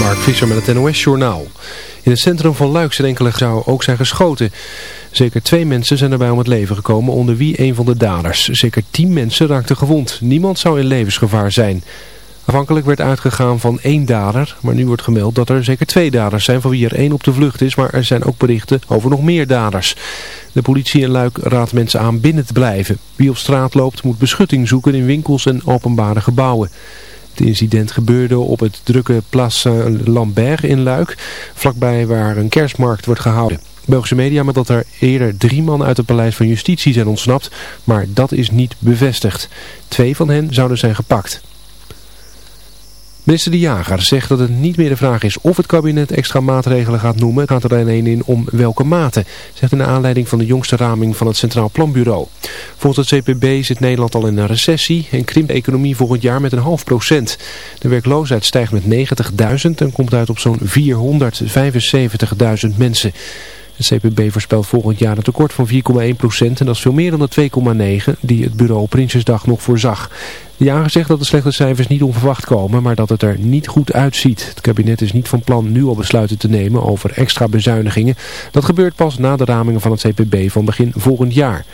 Mark Visser met het NOS-journaal. In het centrum van Luik zijn enkele zou ook zijn geschoten. Zeker twee mensen zijn erbij om het leven gekomen, onder wie een van de daders. Zeker tien mensen raakten gewond. Niemand zou in levensgevaar zijn. Afhankelijk werd uitgegaan van één dader, maar nu wordt gemeld dat er zeker twee daders zijn, van wie er één op de vlucht is, maar er zijn ook berichten over nog meer daders. De politie in Luik raadt mensen aan binnen te blijven. Wie op straat loopt moet beschutting zoeken in winkels en openbare gebouwen. Het incident gebeurde op het drukke Place Lambert in Luik, vlakbij waar een kerstmarkt wordt gehouden. Belgische media met dat er eerder drie mannen uit het paleis van justitie zijn ontsnapt, maar dat is niet bevestigd. Twee van hen zouden zijn gepakt. Minister De Jager zegt dat het niet meer de vraag is of het kabinet extra maatregelen gaat noemen. Het gaat er alleen in om welke mate, zegt in de aanleiding van de jongste raming van het Centraal Planbureau. Volgens het CPB zit Nederland al in een recessie en krimpt de economie volgend jaar met een half procent. De werkloosheid stijgt met 90.000 en komt uit op zo'n 475.000 mensen. Het CPB voorspelt volgend jaar een tekort van 4,1% en dat is veel meer dan de 2,9% die het bureau Prinsjesdag nog voorzag. De jager zegt dat de slechte cijfers niet onverwacht komen, maar dat het er niet goed uitziet. Het kabinet is niet van plan nu al besluiten te nemen over extra bezuinigingen. Dat gebeurt pas na de ramingen van het CPB van begin volgend jaar.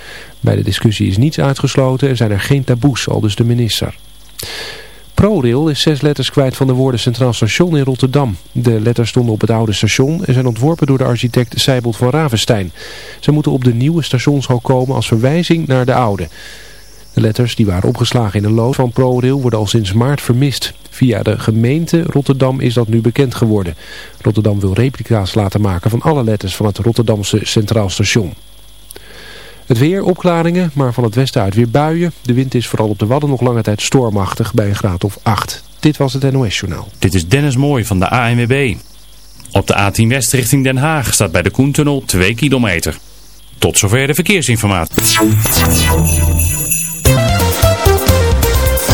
Bij de discussie is niets uitgesloten en zijn er geen taboes, al dus de minister. ProRail is zes letters kwijt van de woorden Centraal Station in Rotterdam. De letters stonden op het oude station en zijn ontworpen door de architect Seibold van Ravenstein. Ze moeten op de nieuwe stationshal komen als verwijzing naar de oude. De letters die waren opgeslagen in een lood van ProRail worden al sinds maart vermist. Via de gemeente Rotterdam is dat nu bekend geworden. Rotterdam wil replica's laten maken van alle letters van het Rotterdamse Centraal Station. Het weer, opklaringen, maar van het westen uit weer buien. De wind is vooral op de Wadden nog lange tijd stormachtig bij een graad of 8. Dit was het NOS Journaal. Dit is Dennis Mooij van de ANWB. Op de A10 West richting Den Haag staat bij de Koentunnel 2 kilometer. Tot zover de verkeersinformatie.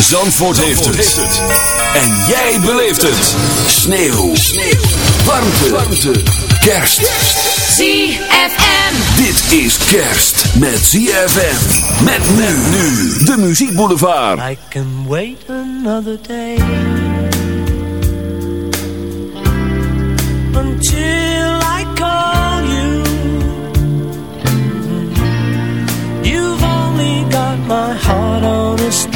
Zandvoort, heeft, het. En jij beleeft het. Sneeuw. Sneeuw. Warmte. Warmte. Kerst. ZFM. Dit is kerst met ZFM. Met men nu. De Muziek Boulevard. I can wait another day. Until I call you. You've only got my heart on a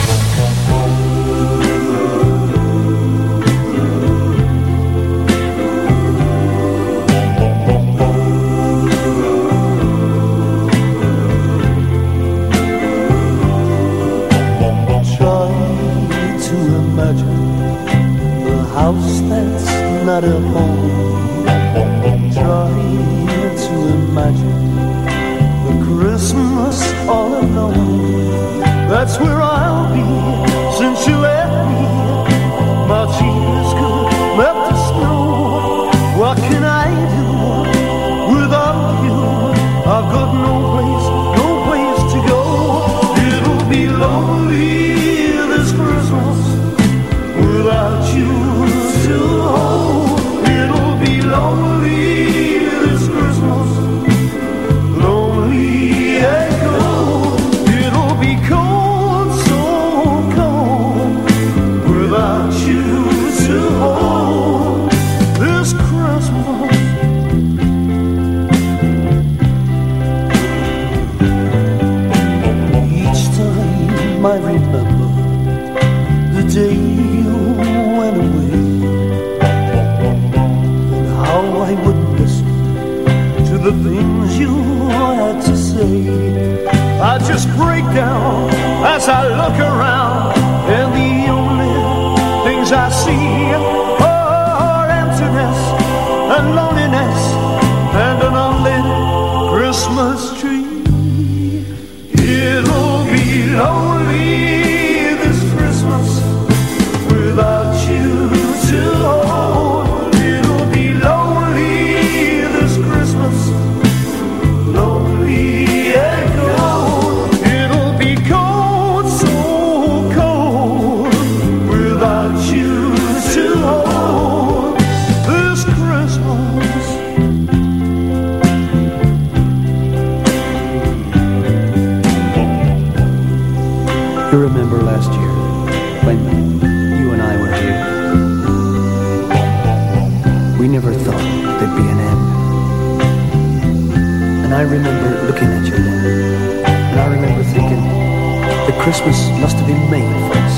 Christmas must have been made for us.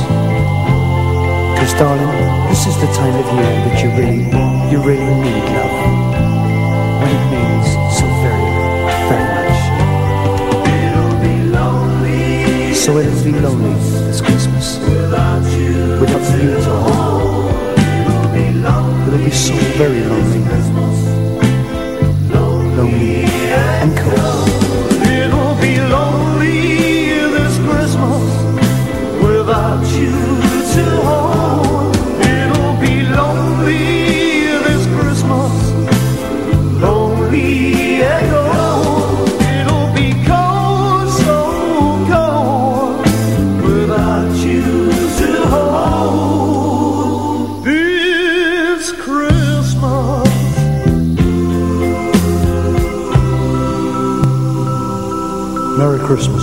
Because darling, this is the time of year that you really, you really need love. When it means so very, very much. So it'll be lonely this Christmas without you, without you to hold. It'll be so very lonely, lonely and cold. Christmas,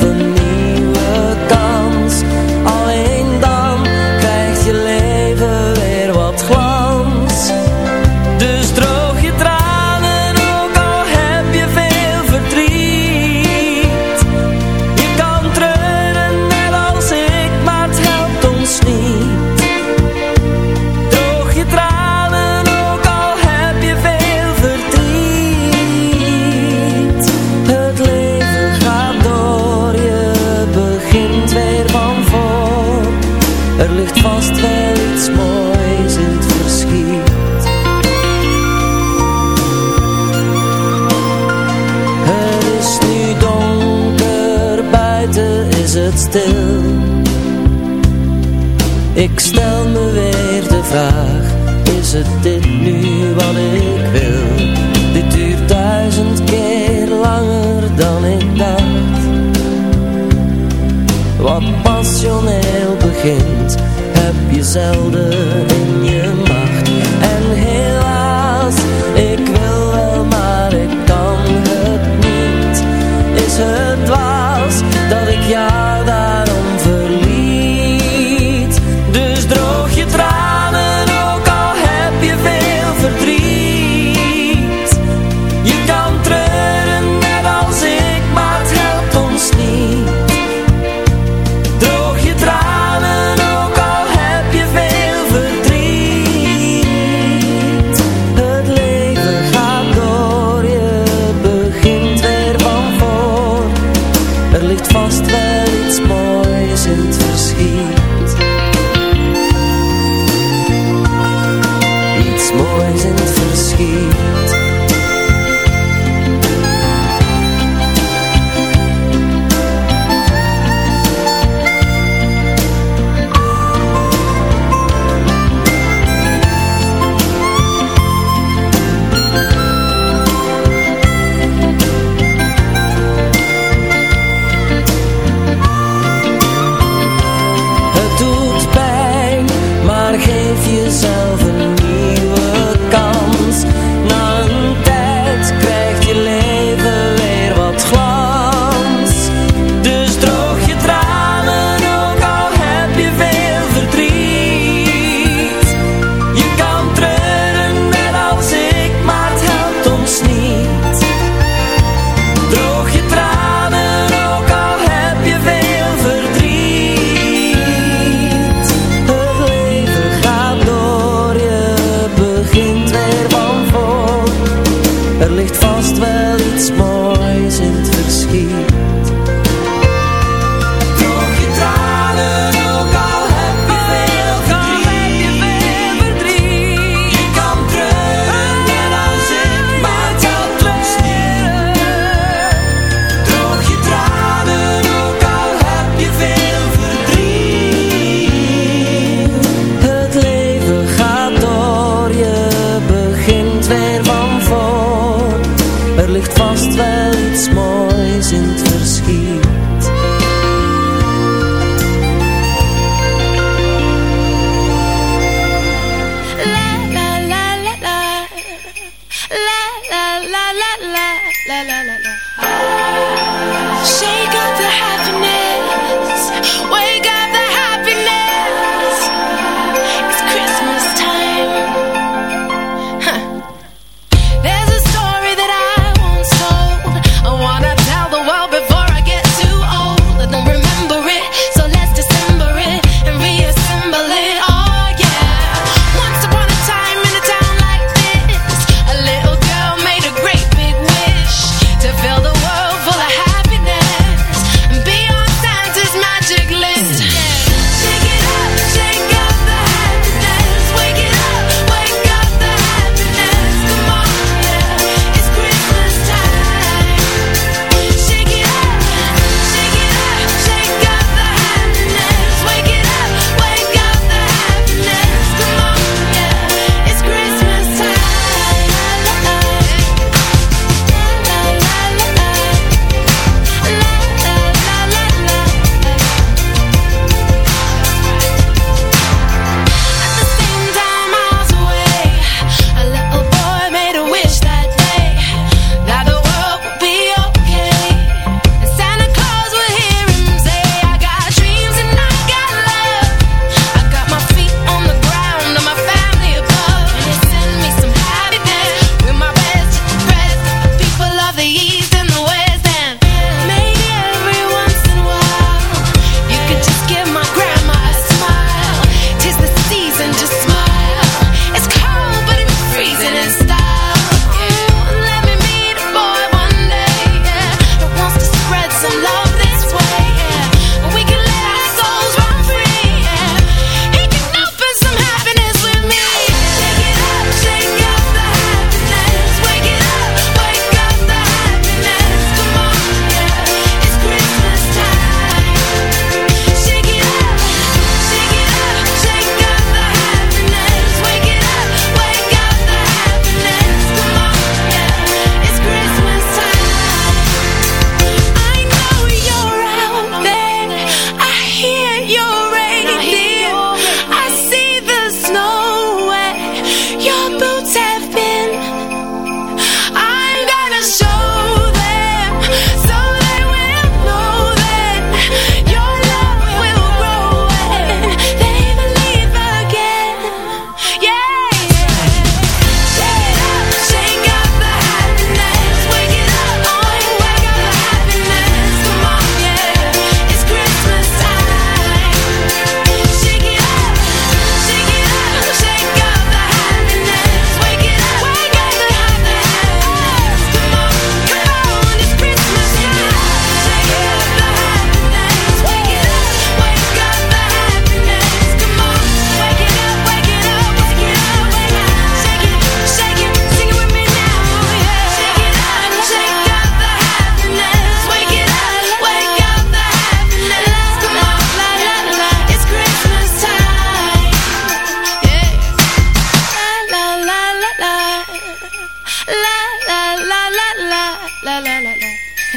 Have Happy Zelda.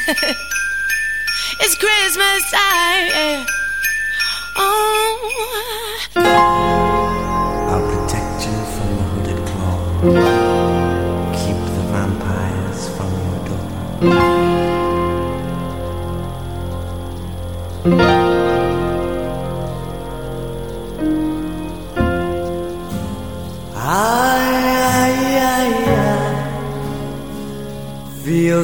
it's Christmas time. Yeah. Oh. I'll protect you from the hooded claw.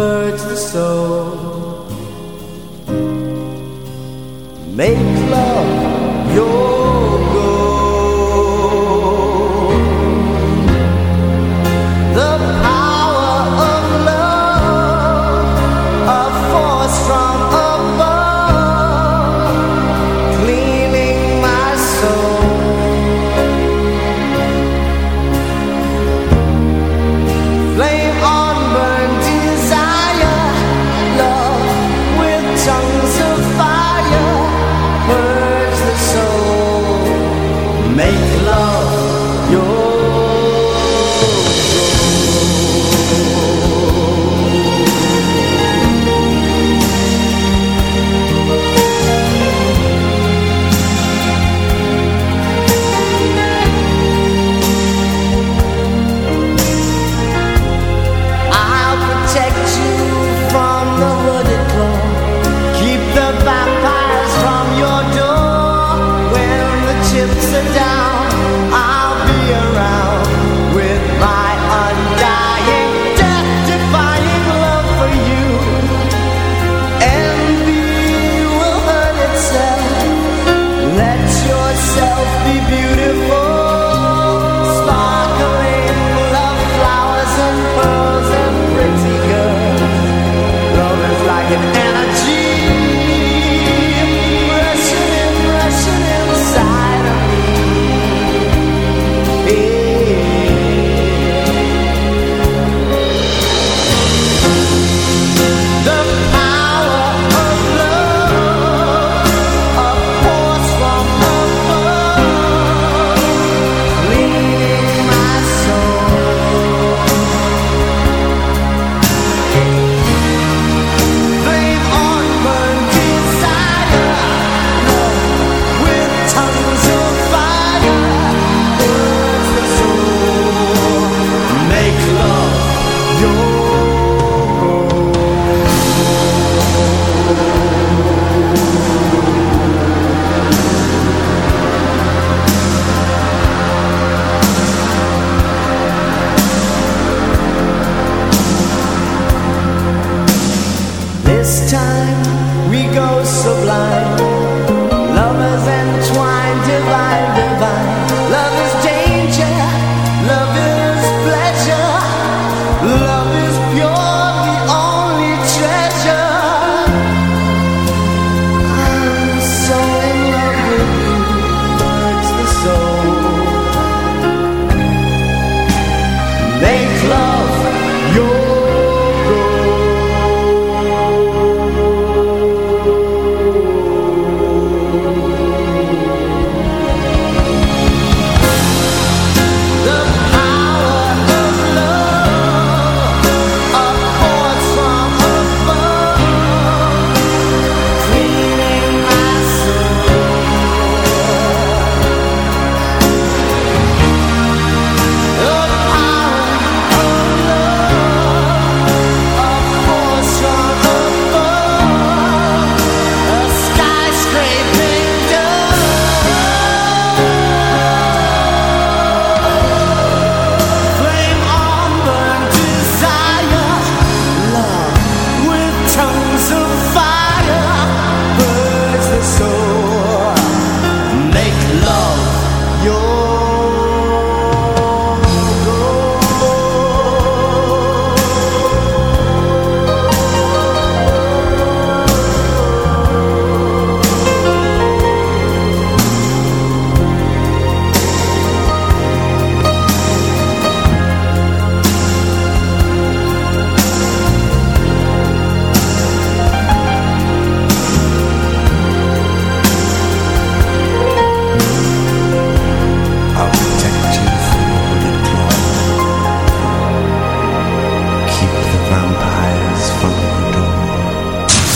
purge the soul. Make love your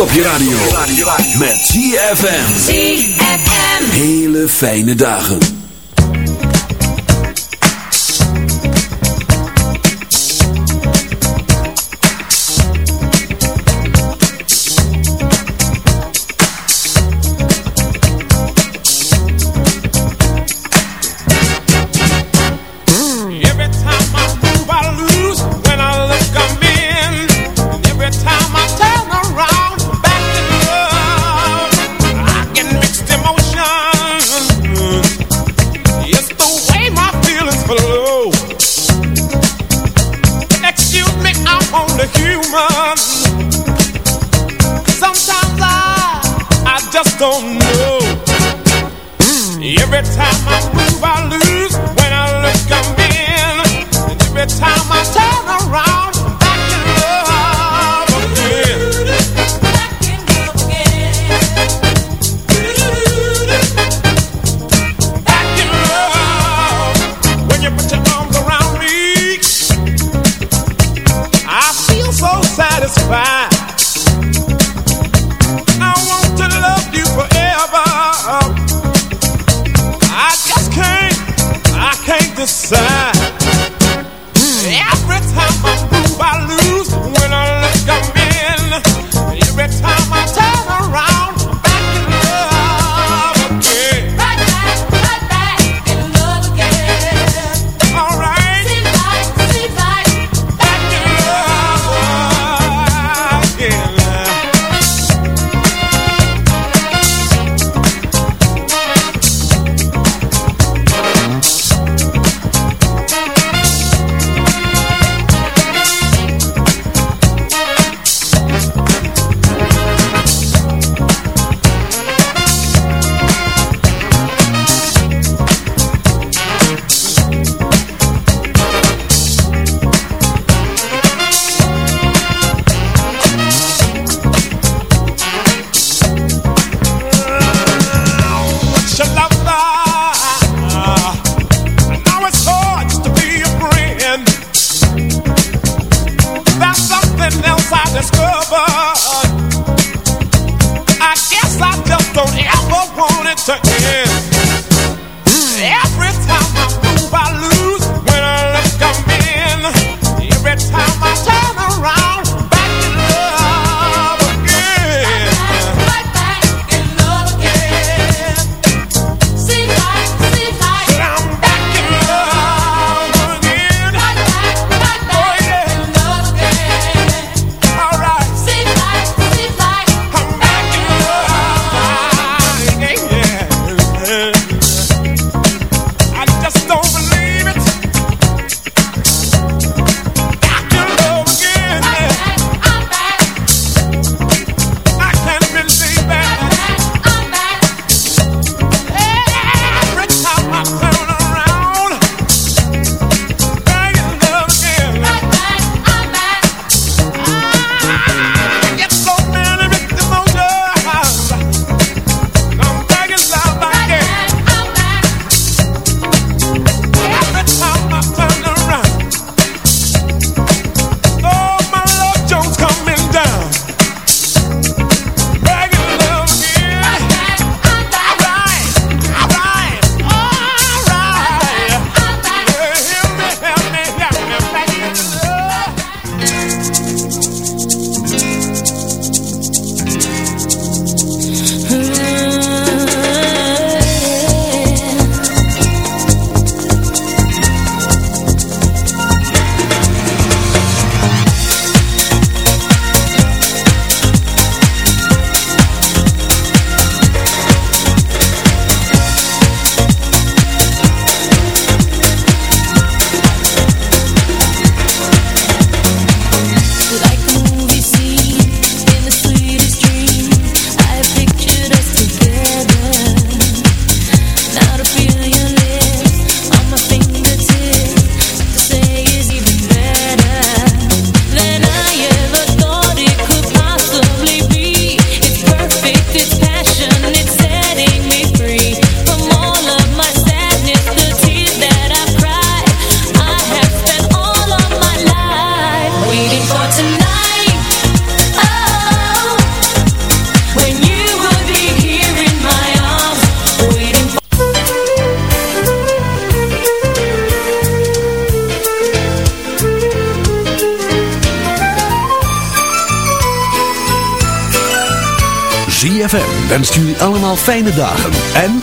Op je radio. Met ZFM. ZFM. Hele fijne dagen.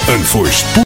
Een voorspoed.